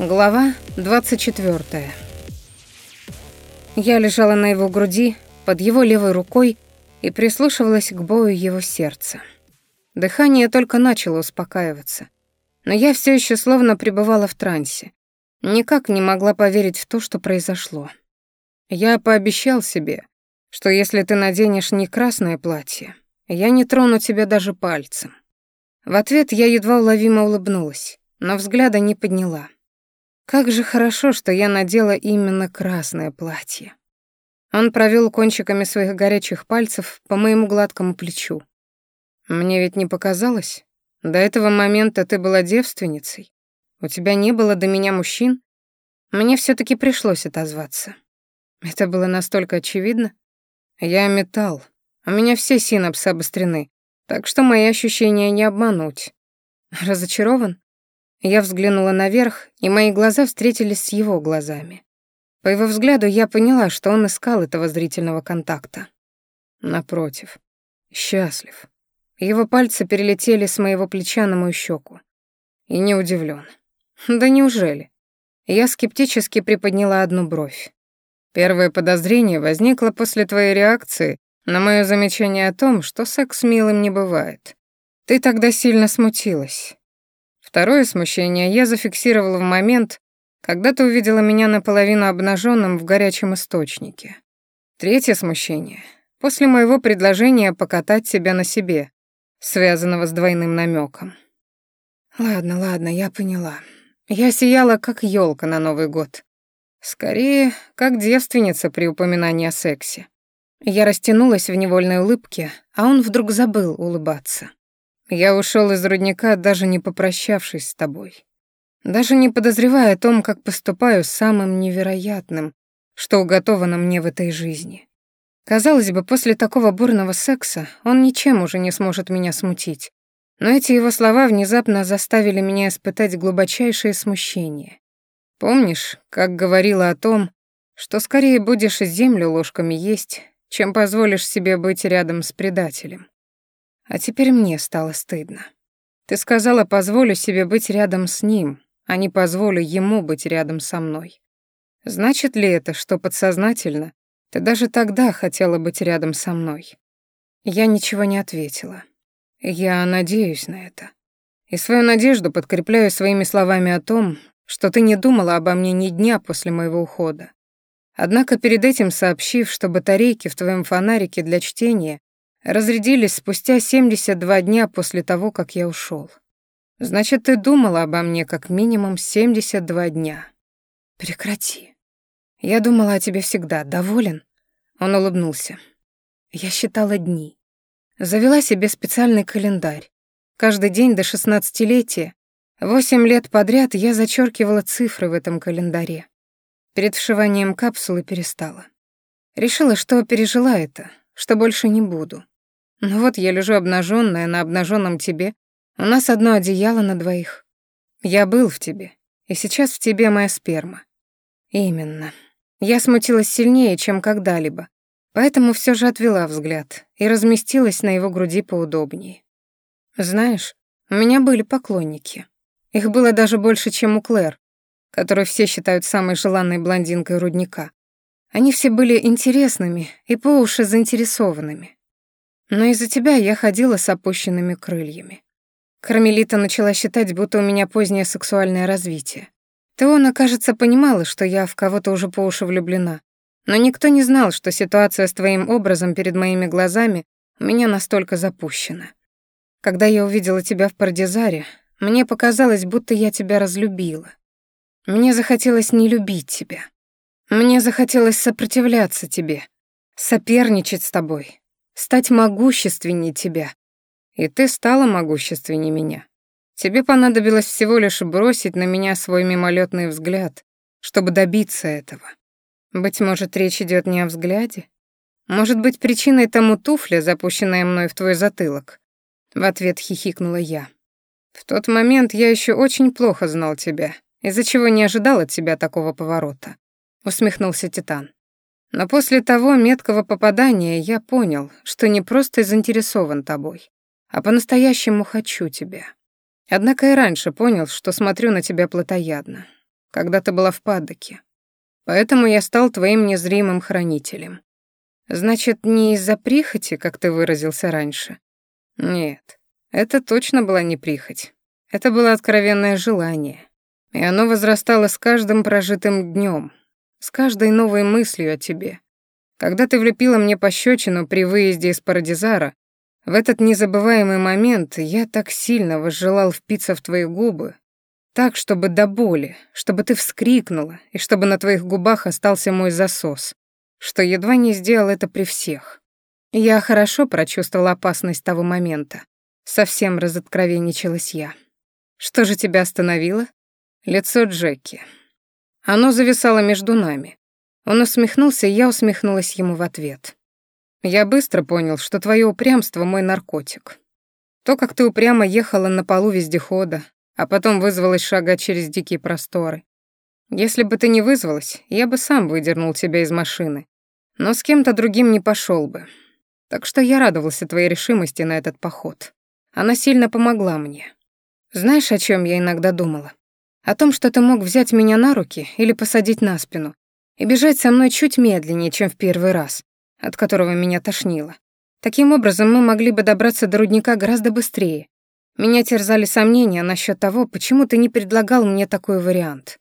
Глава 24. Я лежала на его груди, под его левой рукой и прислушивалась к бою его сердца. Дыхание только начало успокаиваться, но я все еще словно пребывала в трансе. Никак не могла поверить в то, что произошло. Я пообещал себе, что если ты наденешь не красное платье, я не трону тебя даже пальцем. В ответ я едва уловимо улыбнулась, но взгляда не подняла. Как же хорошо, что я надела именно красное платье. Он провел кончиками своих горячих пальцев по моему гладкому плечу. Мне ведь не показалось. До этого момента ты была девственницей. У тебя не было до меня мужчин. Мне все таки пришлось отозваться. Это было настолько очевидно. Я металл. У меня все синапсы обострены, так что мои ощущения не обмануть. Разочарован? Я взглянула наверх, и мои глаза встретились с его глазами. По его взгляду я поняла, что он искал этого зрительного контакта. Напротив. Счастлив. Его пальцы перелетели с моего плеча на мою щеку. И не удивлен. Да неужели? Я скептически приподняла одну бровь. Первое подозрение возникло после твоей реакции на мое замечание о том, что секс милым не бывает. Ты тогда сильно смутилась. Второе смущение я зафиксировала в момент, когда ты увидела меня наполовину обнаженным в горячем источнике. Третье смущение — после моего предложения покатать себя на себе, связанного с двойным намеком. Ладно, ладно, я поняла. Я сияла, как елка на Новый год. Скорее, как девственница при упоминании о сексе. Я растянулась в невольной улыбке, а он вдруг забыл улыбаться. Я ушел из рудника, даже не попрощавшись с тобой. Даже не подозревая о том, как поступаю самым невероятным, что уготовано мне в этой жизни. Казалось бы, после такого бурного секса он ничем уже не сможет меня смутить. Но эти его слова внезапно заставили меня испытать глубочайшее смущение. Помнишь, как говорила о том, что скорее будешь землю ложками есть, чем позволишь себе быть рядом с предателем? А теперь мне стало стыдно. Ты сказала, позволю себе быть рядом с ним, а не позволю ему быть рядом со мной. Значит ли это, что подсознательно ты даже тогда хотела быть рядом со мной? Я ничего не ответила. Я надеюсь на это. И свою надежду подкрепляю своими словами о том, что ты не думала обо мне ни дня после моего ухода. Однако перед этим сообщив, что батарейки в разрядились спустя 72 дня после того, как я ушел. Значит, ты думала обо мне как минимум 72 дня. Прекрати. Я думала о тебе всегда. Доволен? Он улыбнулся. Я считала дни. Завела себе специальный календарь. Каждый день до шестнадцатилетия, восемь лет подряд я зачеркивала цифры в этом календаре. Перед вшиванием капсулы перестала. Решила, что пережила это, что больше не буду. Ну вот я лежу обнаженная на обнаженном тебе, у нас одно одеяло на двоих. Я был в тебе, и сейчас в тебе моя сперма. Именно. Я смутилась сильнее, чем когда-либо, поэтому все же отвела взгляд и разместилась на его груди поудобнее. Знаешь, у меня были поклонники. Их было даже больше, чем у Клэр, которую все считают самой желанной блондинкой рудника. Они все были интересными и по уши заинтересованными. Но из-за тебя я ходила с опущенными крыльями. Кармелита начала считать, будто у меня позднее сексуальное развитие. Теона, кажется, понимала, что я в кого-то уже по уши влюблена. Но никто не знал, что ситуация с твоим образом перед моими глазами у меня настолько запущена. Когда я увидела тебя в Пардизаре, мне показалось, будто я тебя разлюбила. Мне захотелось не любить тебя. Мне захотелось сопротивляться тебе, соперничать с тобой, стать могущественней тебя. И ты стала могущественней меня. Тебе понадобилось всего лишь бросить на меня свой мимолетный взгляд, чтобы добиться этого. Быть может, речь идет не о взгляде? Может быть, причиной тому туфля, запущенная мной в твой затылок?» В ответ хихикнула я. «В тот момент я еще очень плохо знал тебя, из-за чего не ожидал от тебя такого поворота», — усмехнулся Титан. Но после того меткого попадания я понял, что не просто заинтересован тобой, а по-настоящему хочу тебя. Однако и раньше понял, что смотрю на тебя плотоядно, когда ты была в падоке. Поэтому я стал твоим незримым хранителем. Значит, не из-за прихоти, как ты выразился раньше? Нет, это точно была не прихоть. Это было откровенное желание. И оно возрастало с каждым прожитым днем, с каждой новой мыслью о тебе. Когда ты влепила мне пощечину при выезде из Парадизара, в этот незабываемый момент я так сильно возжелал впиться в твои губы, так, чтобы до боли, чтобы ты вскрикнула и чтобы на твоих губах остался мой засос, что едва не сделал это при всех. Я хорошо прочувствовала опасность того момента. Совсем разоткровенничалась я. Что же тебя остановило? Лицо Джеки. Оно зависало между нами. Он усмехнулся, и я усмехнулась ему в ответ. Я быстро понял, что твое упрямство — мой наркотик. То, как ты упрямо ехала на полу вездехода, а потом вызвалась шагать через дикие просторы. Если бы ты не вызвалась, я бы сам выдернул тебя из машины. Но с кем-то другим не пошел бы. Так что я радовался твоей решимости на этот поход. Она сильно помогла мне. Знаешь, о чем я иногда думала? О том, что ты мог взять меня на руки или посадить на спину и бежать со мной чуть медленнее, чем в первый раз, от которого меня тошнило. Таким образом, мы могли бы добраться до рудника гораздо быстрее. Меня терзали сомнения насчет того, почему ты не предлагал мне такой вариант.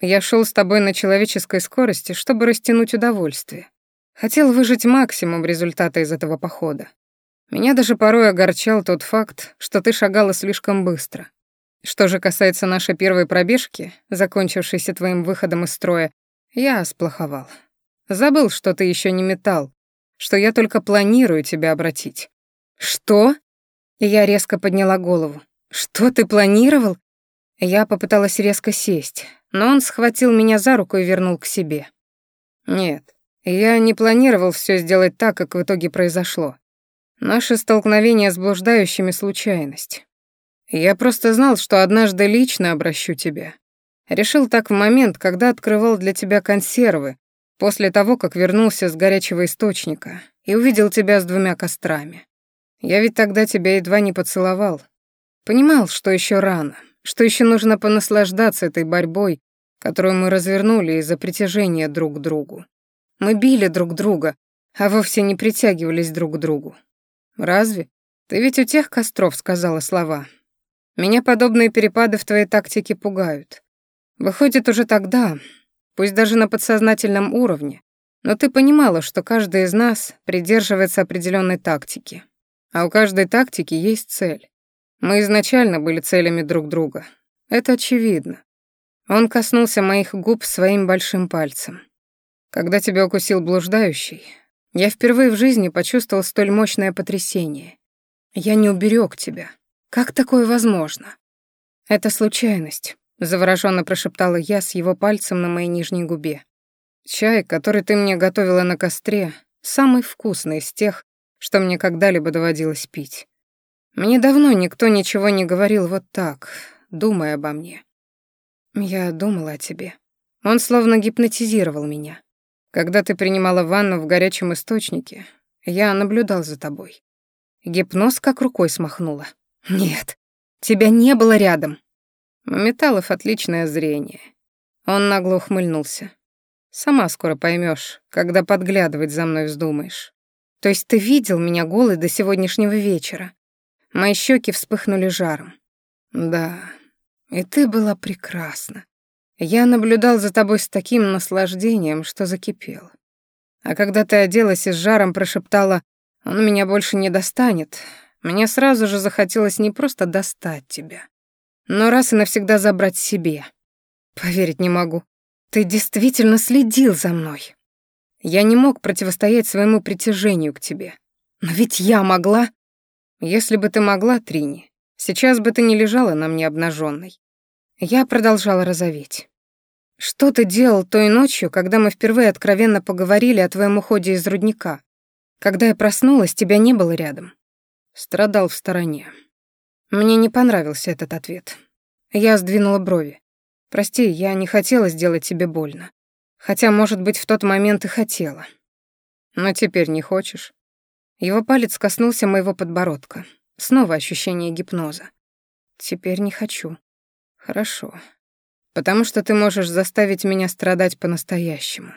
Я шел с тобой на человеческой скорости, чтобы растянуть удовольствие. Хотел выжать максимум результата из этого похода. Меня даже порой огорчал тот факт, что ты шагала слишком быстро. Что же касается нашей первой пробежки, закончившейся твоим выходом из строя, я сплоховал. Забыл, что ты еще не металл, что я только планирую тебя обратить. Что? Я резко подняла голову. Что ты планировал? Я попыталась резко сесть, но он схватил меня за руку и вернул к себе. Нет, я не планировал все сделать так, как в итоге произошло. Наше столкновение с блуждающими — случайность. Я просто знал, что однажды лично обращу тебя. Решил так в момент, когда открывал для тебя консервы, после того, как вернулся с горячего источника и увидел тебя с двумя кострами. Я ведь тогда тебя едва не поцеловал. Понимал, что еще рано, что еще нужно понаслаждаться этой борьбой, которую мы развернули из-за притяжения друг к другу. Мы били друг друга, а вовсе не притягивались друг к другу. Разве? Ты ведь у тех костров сказала слова, меня подобные перепады в твоей тактике пугают. Выходит, уже тогда, пусть даже на подсознательном уровне, но ты понимала, что каждый из нас придерживается определенной тактики. А у каждой тактики есть цель. Мы изначально были целями друг друга. Это очевидно. Он коснулся моих губ своим большим пальцем. Когда тебя укусил блуждающий, я впервые в жизни почувствовал столь мощное потрясение. Я не уберег тебя. Как такое возможно? Это случайность. Завороженно прошептала я с его пальцем на моей нижней губе. Чай, который ты мне готовила на костре, самый вкусный из тех, что мне когда-либо доводилось пить. Мне давно никто ничего не говорил вот так, думая обо мне. Я думала о тебе. Он словно гипнотизировал меня. Когда ты принимала ванну в горячем источнике, я наблюдал за тобой. Гипноз как рукой смахнула. «Нет, тебя не было рядом». У Металлов отличное зрение. Он нагло ухмыльнулся. «Сама скоро поймешь, когда подглядывать за мной вздумаешь. То есть ты видел меня голой до сегодняшнего вечера?» Мои щеки вспыхнули жаром. «Да, и ты была прекрасна. Я наблюдал за тобой с таким наслаждением, что закипел. А когда ты оделась и с жаром прошептала «Он меня больше не достанет», мне сразу же захотелось не просто достать тебя, но раз и навсегда забрать себе. Поверить не могу. Ты действительно следил за мной. Я не мог противостоять своему притяжению к тебе. Но ведь я могла. Если бы ты могла, Трини, сейчас бы ты не лежала на мне обнаженной. Я продолжала розоветь. Что ты делал той ночью, когда мы впервые откровенно поговорили о твоем уходе из рудника? Когда я проснулась, тебя не было рядом страдал в стороне. Мне не понравился этот ответ. Я сдвинула брови. Прости, я не хотела сделать тебе больно. Хотя, может быть, в тот момент и хотела. Но теперь не хочешь. Его палец коснулся моего подбородка. Снова ощущение гипноза. Теперь не хочу. Хорошо. Потому что ты можешь заставить меня страдать по-настоящему.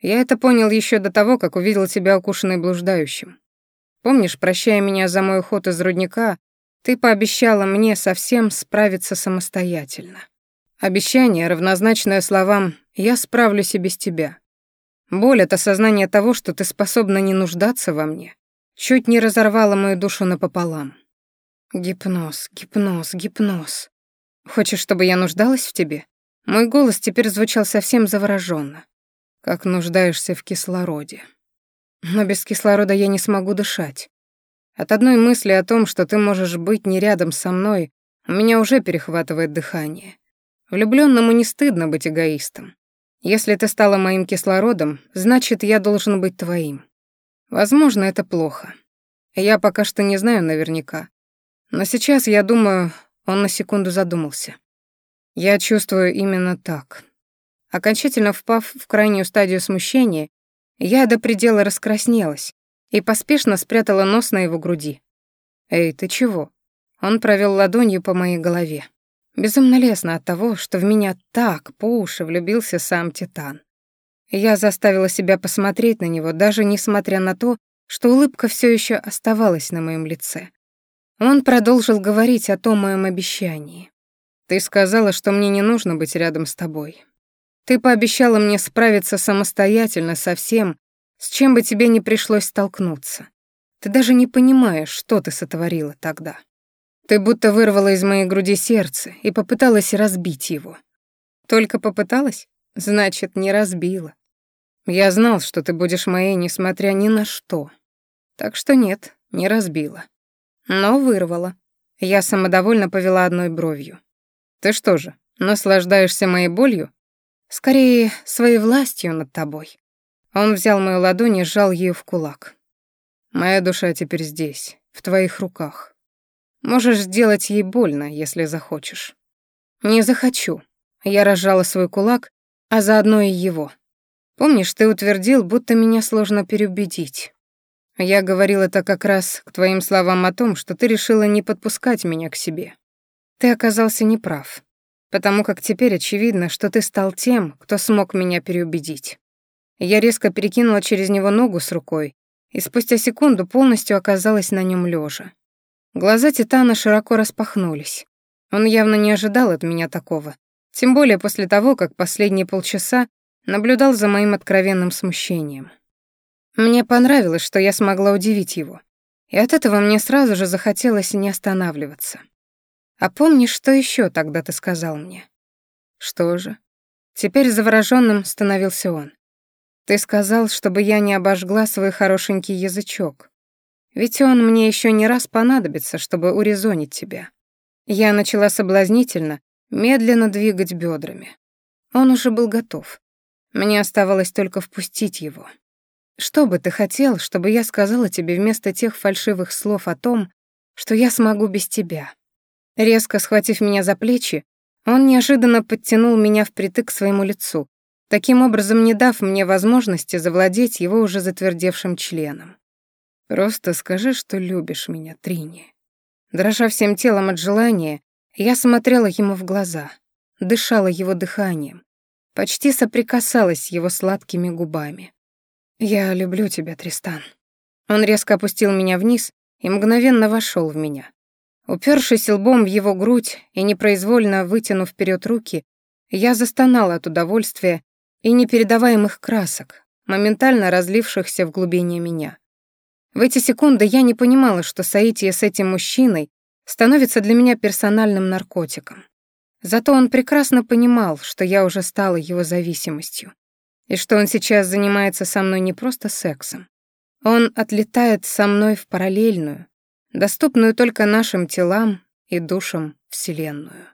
Я это понял еще до того, как увидел тебя укушенной блуждающим. Помнишь, прощая меня за мой уход из рудника, ты пообещала мне совсем справиться самостоятельно. Обещание, равнозначное словам «я справлюсь и без тебя». Боль от осознания того, что ты способна не нуждаться во мне, чуть не разорвала мою душу напополам. Гипноз, гипноз, гипноз. Хочешь, чтобы я нуждалась в тебе? Мой голос теперь звучал совсем завороженно. Как нуждаешься в кислороде. Но без кислорода я не смогу дышать. От одной мысли о том, что ты можешь быть не рядом со мной, у меня уже перехватывает дыхание. Влюблённому не стыдно быть эгоистом. Если ты стала моим кислородом, значит, я должен быть твоим. Возможно, это плохо. Я пока что не знаю наверняка. Но сейчас, я думаю, он на секунду задумался. Я чувствую именно так. Окончательно впав в крайнюю стадию смущения, Я до предела раскраснелась и поспешно спрятала нос на его груди. «Эй, ты чего?» Он провел ладонью по моей голове. Безумно лестно от того, что в меня так по уши влюбился сам Титан. Я заставила себя посмотреть на него, даже несмотря на то, что улыбка все еще оставалась на моем лице. Он продолжил говорить о том моем обещании. «Ты сказала, что мне не нужно быть рядом с тобой. Ты пообещала мне справиться самостоятельно со всем, с чем бы тебе не пришлось столкнуться. Ты даже не понимаешь, что ты сотворила тогда. Ты будто вырвала из моей груди сердце и попыталась разбить его. Только попыталась? Значит, не разбила. Я знал, что ты будешь моей, несмотря ни на что. Так что нет, не разбила. Но вырвала. Я самодовольно повела одной бровью. Ты что же, наслаждаешься моей болью? Скорее, своей властью над тобой. Он взял мою ладонь и сжал ею в кулак. Моя душа теперь здесь, в твоих руках. Можешь сделать ей больно, если захочешь. Не захочу. Я разжала свой кулак, а заодно и его. Помнишь, ты утвердил, будто меня сложно переубедить. Я говорила это как раз к твоим словам о том, что ты решила не подпускать меня к себе. Ты оказался неправ потому как теперь очевидно, что ты стал тем, кто смог меня переубедить. Я резко перекинула через него ногу с рукой и спустя секунду полностью оказалась на нем лежа. Глаза Титана широко распахнулись. Он явно не ожидал от меня такого, тем более после того, как последние полчаса наблюдал за моим откровенным смущением. Мне понравилось, что я смогла удивить его, и от этого мне сразу же захотелось не останавливаться. «А помнишь, что еще тогда ты сказал мне?» «Что же?» Теперь завороженным становился он. Ты сказал, чтобы я не обожгла свой хорошенький язычок. Ведь он мне еще не раз понадобится, чтобы урезонить тебя. Я начала соблазнительно, медленно двигать бедрами. Он уже был готов. Мне оставалось только впустить его. Что бы ты хотел, чтобы я сказала тебе вместо тех фальшивых слов о том, что я смогу без тебя? Резко схватив меня за плечи, он неожиданно подтянул меня впритык к своему лицу, таким образом не дав мне возможности завладеть его уже затвердевшим членом. «Просто скажи, что любишь меня, Трини». Дрожа всем телом от желания, я смотрела ему в глаза, дышала его дыханием, почти соприкасалась с его сладкими губами. «Я люблю тебя, Тристан». Он резко опустил меня вниз и мгновенно вошел в меня. Упершись лбом в его грудь и непроизвольно вытянув вперед руки, я застонала от удовольствия и непередаваемых красок, моментально разлившихся в глубине меня. В эти секунды я не понимала, что соитие с этим мужчиной становится для меня персональным наркотиком. Зато он прекрасно понимал, что я уже стала его зависимостью, и что он сейчас занимается со мной не просто сексом. Он отлетает со мной в параллельную, доступную только нашим телам и душам Вселенную.